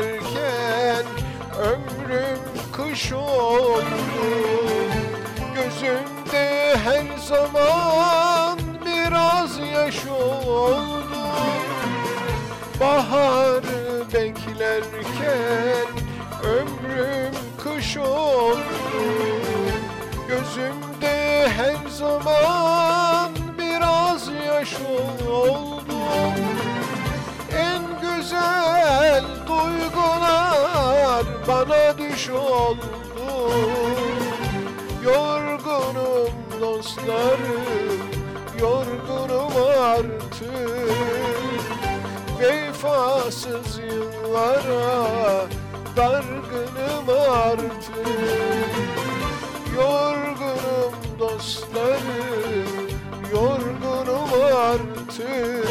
Beklerken ömrüm kış oldu. Gözümde her zaman biraz yaş oldu. Baharı beklerken ömrüm kış oldu. Gözümde her zaman biraz yaş oldu. En güzel duygular bana düş oldu. Yorgunum dostlarım, yorgunum artık. Vefasız yıllara dargınım artık. Yorgunum dostlarım, yorgunum artık.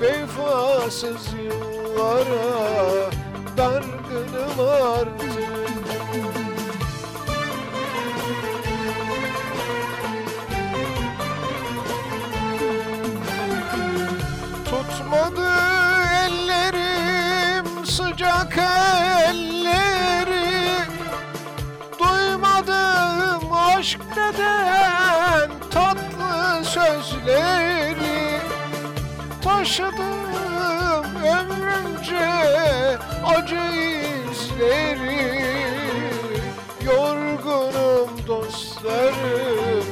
Vefasız yıllara dargınım artık. Tutmadı ellerim sıcak elleri Duymadım aşk deden tatlı sözleri? Taşıdım acı izleri Yorgunum dostlarım,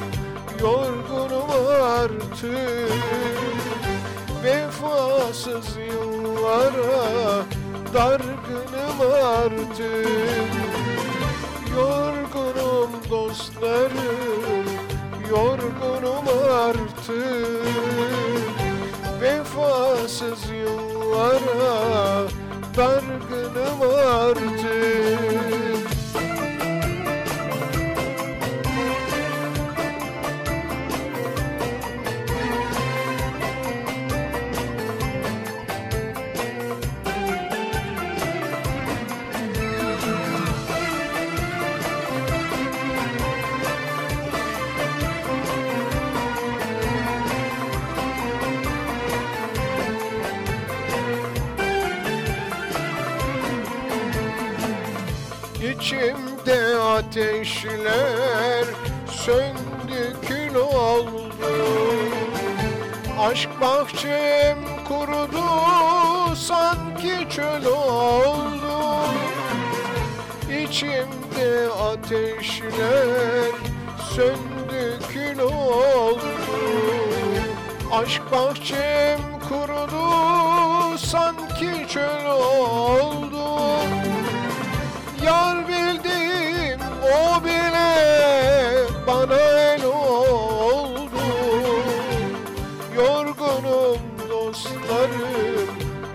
yorgunum artık. Vefasız yıllara dargınım artık. Yorgunum dostlarım, yorgunum artık. Vefasız dargınım artık İçimde ateşler söndü kül oldu. Aşk bahçem kurudu sanki çöl oldu. İçimde ateşler söndü kül oldu. Aşk bahçem kurudu sanki çöl oldu dostlarım,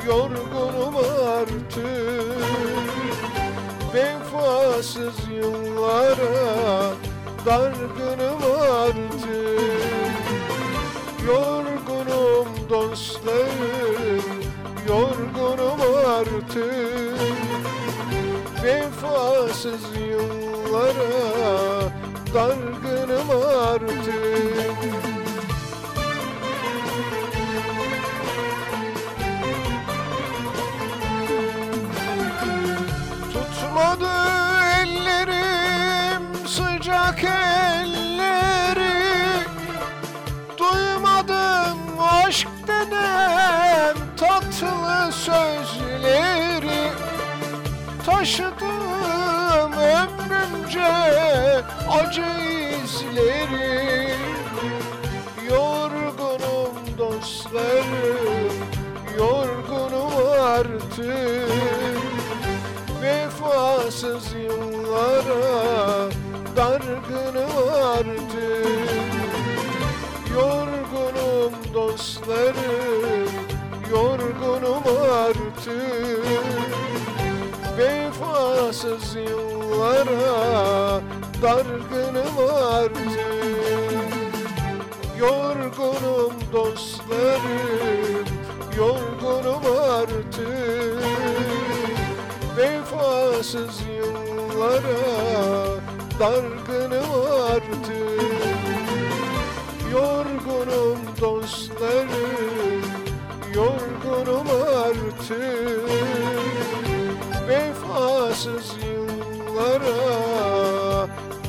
yorgunum artık. Vefasız yıllara dargınım artık. Yorgunum dostlarım, yorgunum artık. Vefasız yıllara dargınım artık Tutmadı ellerim sıcak elleri Duymadım aşk denen tatlı sözleri. Taşıdım ömrümce acı izleri. Yorgunum dostlarım, yorgunum artık Vefasız yıllara dargınım artık. Yorgunum dostlarım, yorgunum artık. Vefasız yıllara dargınım artık Vefasız yıllara dargınım artık. Yorgunum dostlarım, yorgunum artık. Vefasız yıllara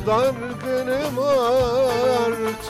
dargınım artık